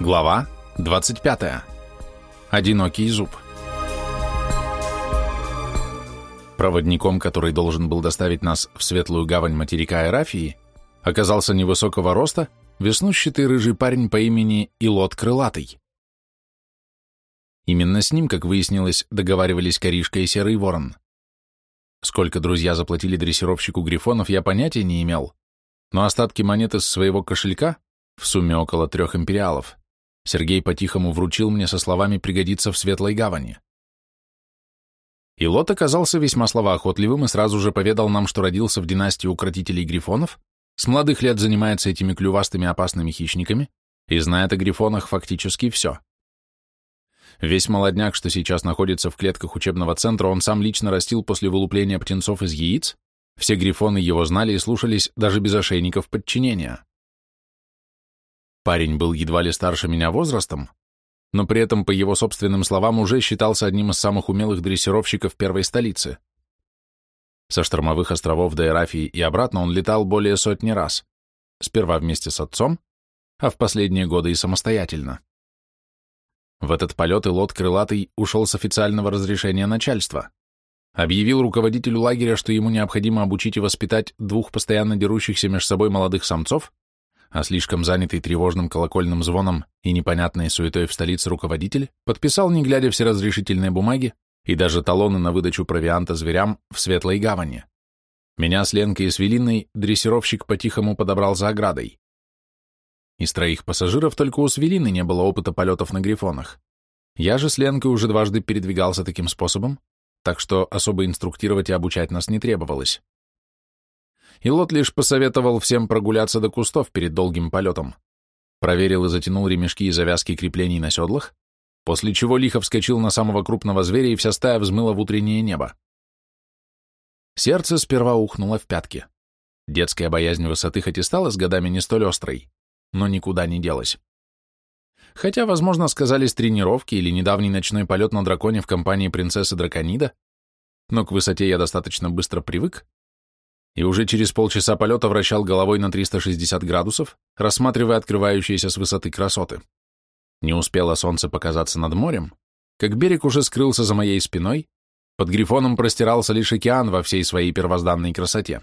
Глава 25. Одинокий зуб. Проводником, который должен был доставить нас в светлую гавань материка Эрафии, оказался невысокого роста, веснущатый рыжий парень по имени Илот Крылатый. Именно с ним, как выяснилось, договаривались Коришка и Серый Ворон. Сколько друзья заплатили дрессировщику грифонов, я понятия не имел, но остатки монет из своего кошелька, в сумме около трех империалов, Сергей по-тихому вручил мне со словами «пригодится в светлой гавани». И Лот оказался весьма словоохотливым и сразу же поведал нам, что родился в династии укротителей грифонов, с молодых лет занимается этими клювастыми опасными хищниками и знает о грифонах фактически все. Весь молодняк, что сейчас находится в клетках учебного центра, он сам лично растил после вылупления птенцов из яиц, все грифоны его знали и слушались даже без ошейников подчинения. Парень был едва ли старше меня возрастом, но при этом, по его собственным словам, уже считался одним из самых умелых дрессировщиков первой столицы. Со штормовых островов до Эрафии и обратно он летал более сотни раз, сперва вместе с отцом, а в последние годы и самостоятельно. В этот полет Илот Крылатый ушел с официального разрешения начальства. Объявил руководителю лагеря, что ему необходимо обучить и воспитать двух постоянно дерущихся между собой молодых самцов, а слишком занятый тревожным колокольным звоном и непонятной суетой в столице руководитель подписал, не глядя все разрешительные бумаги и даже талоны на выдачу провианта зверям в Светлой Гавани. Меня с Ленкой и с Велиной дрессировщик по-тихому подобрал за оградой. Из троих пассажиров только у Свелины не было опыта полетов на грифонах. Я же с Ленкой уже дважды передвигался таким способом, так что особо инструктировать и обучать нас не требовалось и Лот лишь посоветовал всем прогуляться до кустов перед долгим полетом. Проверил и затянул ремешки и завязки креплений на седлах, после чего лихо вскочил на самого крупного зверя, и вся стая взмыла в утреннее небо. Сердце сперва ухнуло в пятки. Детская боязнь высоты хоть и стала с годами не столь острой, но никуда не делась. Хотя, возможно, сказались тренировки или недавний ночной полет на драконе в компании принцессы Драконида, но к высоте я достаточно быстро привык, и уже через полчаса полета вращал головой на 360 градусов, рассматривая открывающиеся с высоты красоты. Не успело солнце показаться над морем, как берег уже скрылся за моей спиной, под грифоном простирался лишь океан во всей своей первозданной красоте.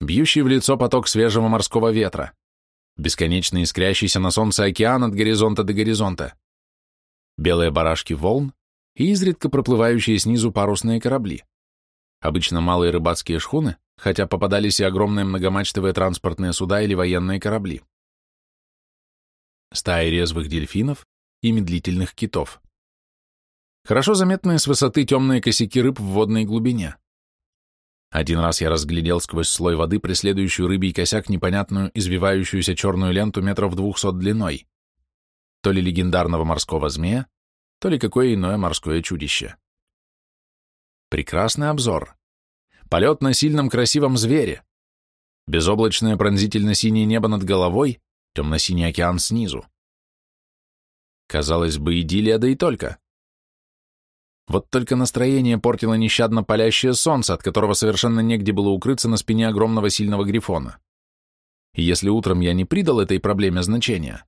Бьющий в лицо поток свежего морского ветра, бесконечно искрящийся на солнце океан от горизонта до горизонта, белые барашки волн и изредка проплывающие снизу парусные корабли обычно малые рыбацкие шхуны, хотя попадались и огромные многомачтовые транспортные суда или военные корабли. Стаи резвых дельфинов и медлительных китов. Хорошо заметные с высоты темные косяки рыб в водной глубине. Один раз я разглядел сквозь слой воды преследующую рыбий косяк непонятную извивающуюся черную ленту метров двухсот длиной. То ли легендарного морского змея, то ли какое иное морское чудище. Прекрасный обзор. Полет на сильном красивом звере. Безоблачное пронзительно-синее небо над головой, темно-синий океан снизу. Казалось бы, идиллия, да и только. Вот только настроение портило нещадно палящее солнце, от которого совершенно негде было укрыться на спине огромного сильного грифона. И если утром я не придал этой проблеме значения,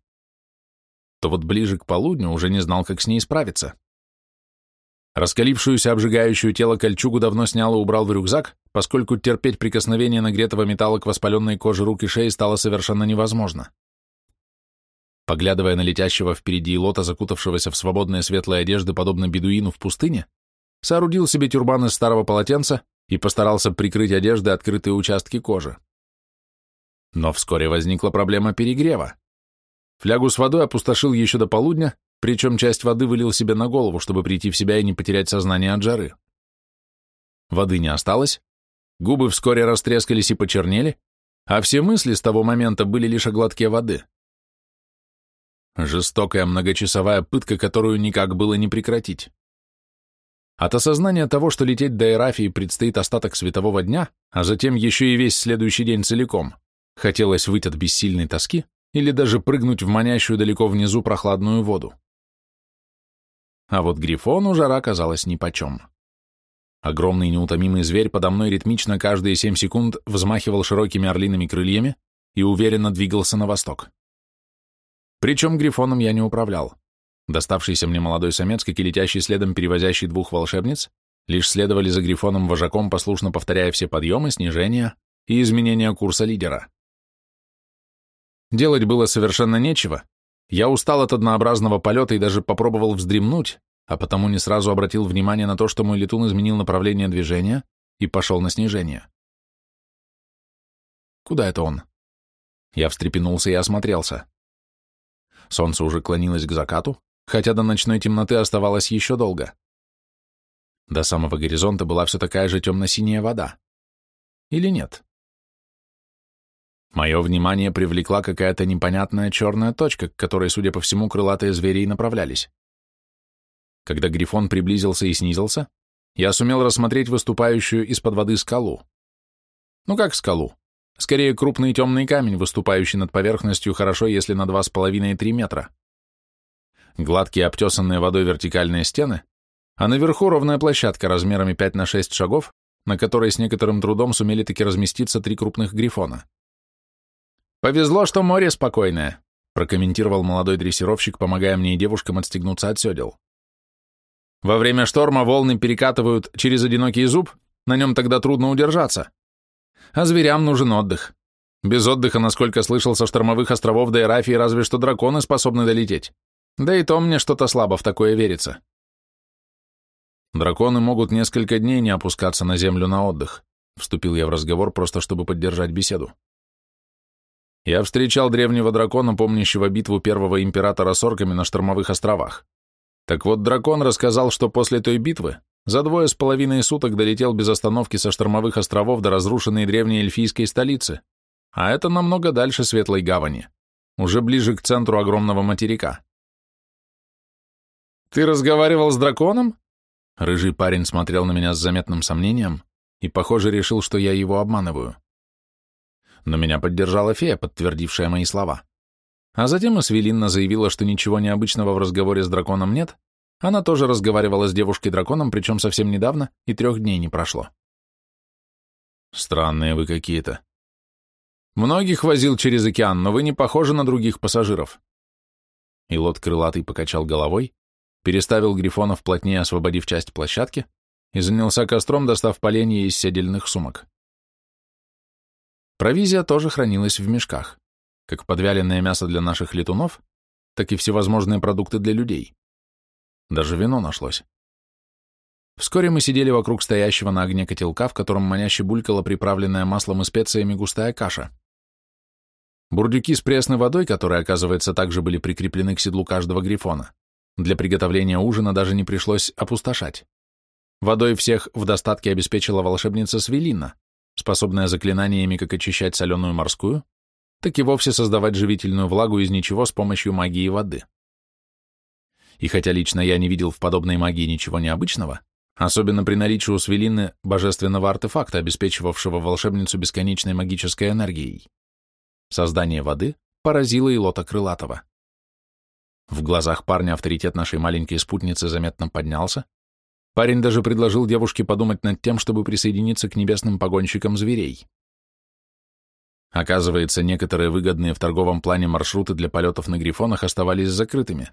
то вот ближе к полудню уже не знал, как с ней справиться. Раскалившуюся, обжигающую тело кольчугу давно снял и убрал в рюкзак, поскольку терпеть прикосновение нагретого металла к воспаленной коже рук и шеи стало совершенно невозможно. Поглядывая на летящего впереди лота, закутавшегося в свободные светлые одежды, подобно бедуину в пустыне, соорудил себе тюрбан из старого полотенца и постарался прикрыть одеждой открытые участки кожи. Но вскоре возникла проблема перегрева. Флягу с водой опустошил еще до полудня, причем часть воды вылил себе на голову, чтобы прийти в себя и не потерять сознание от жары. Воды не осталось, губы вскоре растрескались и почернели, а все мысли с того момента были лишь о глотке воды. Жестокая многочасовая пытка, которую никак было не прекратить. От осознания того, что лететь до Эрафии предстоит остаток светового дня, а затем еще и весь следующий день целиком, хотелось выйти от бессильной тоски или даже прыгнуть в манящую далеко внизу прохладную воду. А вот Грифону жара казалась нипочем. Огромный неутомимый зверь подо мной ритмично каждые семь секунд взмахивал широкими орлиными крыльями и уверенно двигался на восток. Причем грифоном я не управлял. Доставшийся мне молодой самец, как и летящий следом перевозящий двух волшебниц, лишь следовали за грифоном-вожаком, послушно повторяя все подъемы, снижения и изменения курса лидера. Делать было совершенно нечего. Я устал от однообразного полета и даже попробовал вздремнуть, а потому не сразу обратил внимание на то, что мой летун изменил направление движения и пошел на снижение. Куда это он? Я встрепенулся и осмотрелся. Солнце уже клонилось к закату, хотя до ночной темноты оставалось еще долго. До самого горизонта была все такая же темно-синяя вода. Или нет? Мое внимание привлекла какая-то непонятная черная точка, к которой, судя по всему, крылатые звери и направлялись. Когда Грифон приблизился и снизился, я сумел рассмотреть выступающую из-под воды скалу. Ну как скалу? Скорее, крупный темный камень, выступающий над поверхностью хорошо, если на 2,5-3 метра. Гладкие обтесанные водой вертикальные стены, а наверху ровная площадка размерами 5 на 6 шагов, на которой с некоторым трудом сумели таки разместиться три крупных грифона. «Повезло, что море спокойное», прокомментировал молодой дрессировщик, помогая мне и девушкам отстегнуться от седел. «Во время шторма волны перекатывают через одинокий зуб, на нем тогда трудно удержаться. А зверям нужен отдых. Без отдыха, насколько слышал, со штормовых островов до Эрафии разве что драконы способны долететь. Да и то мне что-то слабо в такое верится. Драконы могут несколько дней не опускаться на землю на отдых. Вступил я в разговор, просто чтобы поддержать беседу. Я встречал древнего дракона, помнящего битву первого императора с орками на штормовых островах. Так вот, дракон рассказал, что после той битвы за двое с половиной суток долетел без остановки со штормовых островов до разрушенной древней эльфийской столицы, а это намного дальше Светлой Гавани, уже ближе к центру огромного материка. «Ты разговаривал с драконом?» Рыжий парень смотрел на меня с заметным сомнением и, похоже, решил, что я его обманываю. Но меня поддержала фея, подтвердившая мои слова. А затем Эсвелинна заявила, что ничего необычного в разговоре с драконом нет, она тоже разговаривала с девушкой-драконом, причем совсем недавно, и трех дней не прошло. Странные вы какие-то. Многих возил через океан, но вы не похожи на других пассажиров. И лот крылатый покачал головой, переставил грифонов плотнее, освободив часть площадки, и занялся костром, достав поленья из седельных сумок. Провизия тоже хранилась в мешках, как подвяленное мясо для наших летунов, так и всевозможные продукты для людей. Даже вино нашлось. Вскоре мы сидели вокруг стоящего на огне котелка, в котором маняще булькала приправленная маслом и специями густая каша. Бурдюки с пресной водой, которые, оказывается, также были прикреплены к седлу каждого грифона, для приготовления ужина даже не пришлось опустошать. Водой всех в достатке обеспечила волшебница Свелина, способная заклинаниями как очищать соленую морскую, так и вовсе создавать живительную влагу из ничего с помощью магии воды. И хотя лично я не видел в подобной магии ничего необычного, особенно при наличии у Свелины божественного артефакта, обеспечивавшего волшебницу бесконечной магической энергией, создание воды поразило и лота Крылатого. В глазах парня авторитет нашей маленькой спутницы заметно поднялся. Парень даже предложил девушке подумать над тем, чтобы присоединиться к небесным погонщикам зверей. Оказывается, некоторые выгодные в торговом плане маршруты для полетов на грифонах оставались закрытыми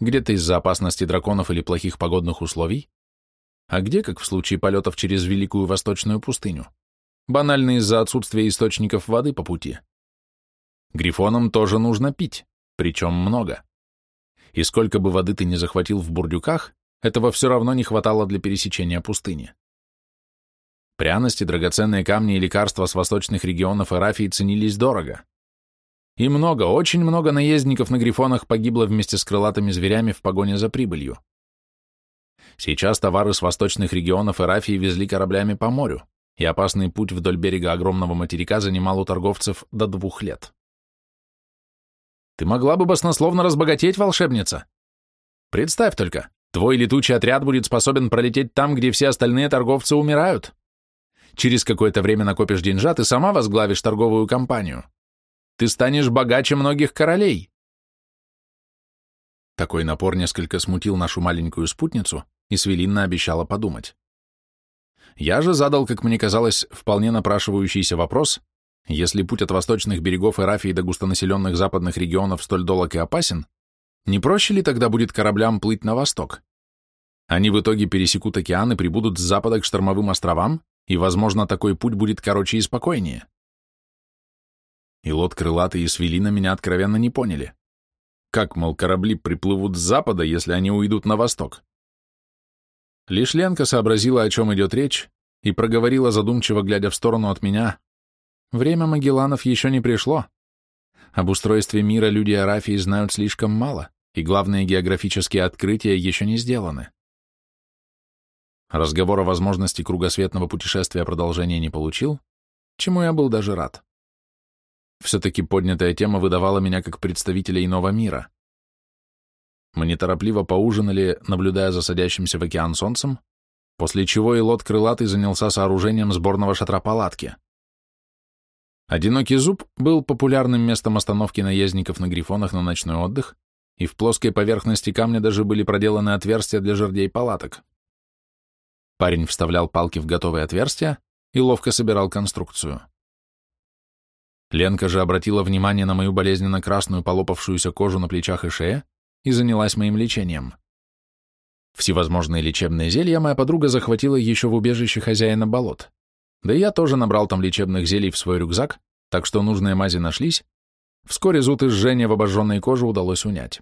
где-то из-за опасности драконов или плохих погодных условий, а где, как в случае полетов через Великую Восточную пустыню, банально из-за отсутствия источников воды по пути. Грифонам тоже нужно пить, причем много. И сколько бы воды ты ни захватил в бурдюках, этого все равно не хватало для пересечения пустыни. Пряности, драгоценные камни и лекарства с восточных регионов Эрафии ценились дорого. И много, очень много наездников на грифонах погибло вместе с крылатыми зверями в погоне за прибылью. Сейчас товары с восточных регионов Эрафии везли кораблями по морю, и опасный путь вдоль берега огромного материка занимал у торговцев до двух лет. Ты могла бы баснословно разбогатеть, волшебница. Представь только, твой летучий отряд будет способен пролететь там, где все остальные торговцы умирают. Через какое-то время накопишь деньжат и сама возглавишь торговую компанию. Ты станешь богаче многих королей. Такой напор несколько смутил нашу маленькую спутницу, и Свелинна обещала подумать. Я же задал, как мне казалось, вполне напрашивающийся вопрос, Если путь от восточных берегов Эрафии до густонаселенных западных регионов столь долг и опасен, не проще ли тогда будет кораблям плыть на восток? Они в итоге пересекут океан и прибудут с запада к штормовым островам, и, возможно, такой путь будет короче и спокойнее. И лот крылатый и свелина меня откровенно не поняли. Как, мол, корабли приплывут с запада, если они уйдут на восток? Лишь Ленка сообразила, о чем идет речь, и проговорила задумчиво, глядя в сторону от меня, «Время Магелланов еще не пришло. Об устройстве мира люди Арафии знают слишком мало, и главные географические открытия еще не сделаны». Разговор о возможности кругосветного путешествия продолжения не получил, чему я был даже рад. Все-таки поднятая тема выдавала меня как представителя иного мира. Мы неторопливо поужинали, наблюдая за садящимся в океан солнцем, после чего Илот Крылатый занялся сооружением сборного шатра палатки. Одинокий зуб был популярным местом остановки наездников на грифонах на ночной отдых, и в плоской поверхности камня даже были проделаны отверстия для жердей палаток. Парень вставлял палки в готовые отверстия и ловко собирал конструкцию. Ленка же обратила внимание на мою болезненно красную полопавшуюся кожу на плечах и шее и занялась моим лечением. Всевозможные лечебные зелья моя подруга захватила еще в убежище хозяина болот. Да и я тоже набрал там лечебных зелий в свой рюкзак, так что нужные мази нашлись. Вскоре зуд и жжение в обожженной коже удалось унять.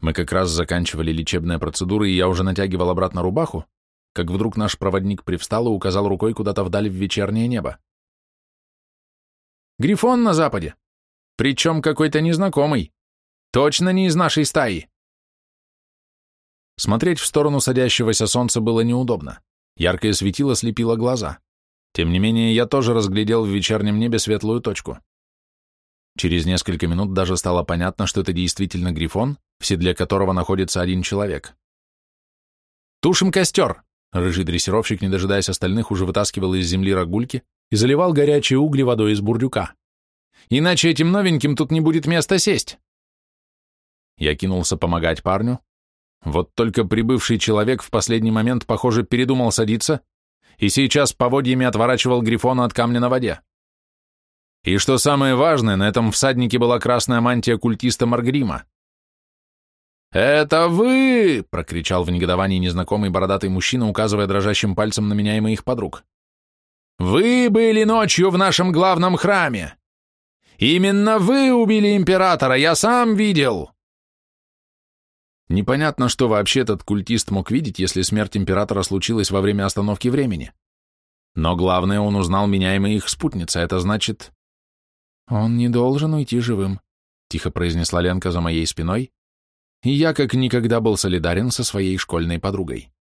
Мы как раз заканчивали лечебные процедуры, и я уже натягивал обратно рубаху, как вдруг наш проводник привстал и указал рукой куда-то вдаль в вечернее небо. Грифон на западе. Причем какой-то незнакомый. Точно не из нашей стаи. Смотреть в сторону садящегося солнца было неудобно. Яркое светило слепило глаза. Тем не менее, я тоже разглядел в вечернем небе светлую точку. Через несколько минут даже стало понятно, что это действительно грифон, в седле которого находится один человек. «Тушим костер!» Рыжий дрессировщик, не дожидаясь остальных, уже вытаскивал из земли рогульки и заливал горячие угли водой из бурдюка. «Иначе этим новеньким тут не будет места сесть!» Я кинулся помогать парню. Вот только прибывший человек в последний момент, похоже, передумал садиться и сейчас поводьями отворачивал Грифона от камня на воде. И что самое важное, на этом всаднике была красная мантия культиста Маргрима. «Это вы!» — прокричал в негодовании незнакомый бородатый мужчина, указывая дрожащим пальцем на меня и моих подруг. Вы были ночью в нашем главном храме. Именно вы убили императора, я сам видел. Непонятно, что вообще этот культист мог видеть, если смерть императора случилась во время остановки времени. Но главное, он узнал меня и моих спутниц, а это значит... Он не должен уйти живым, тихо произнесла Ленка за моей спиной, и я как никогда был солидарен со своей школьной подругой.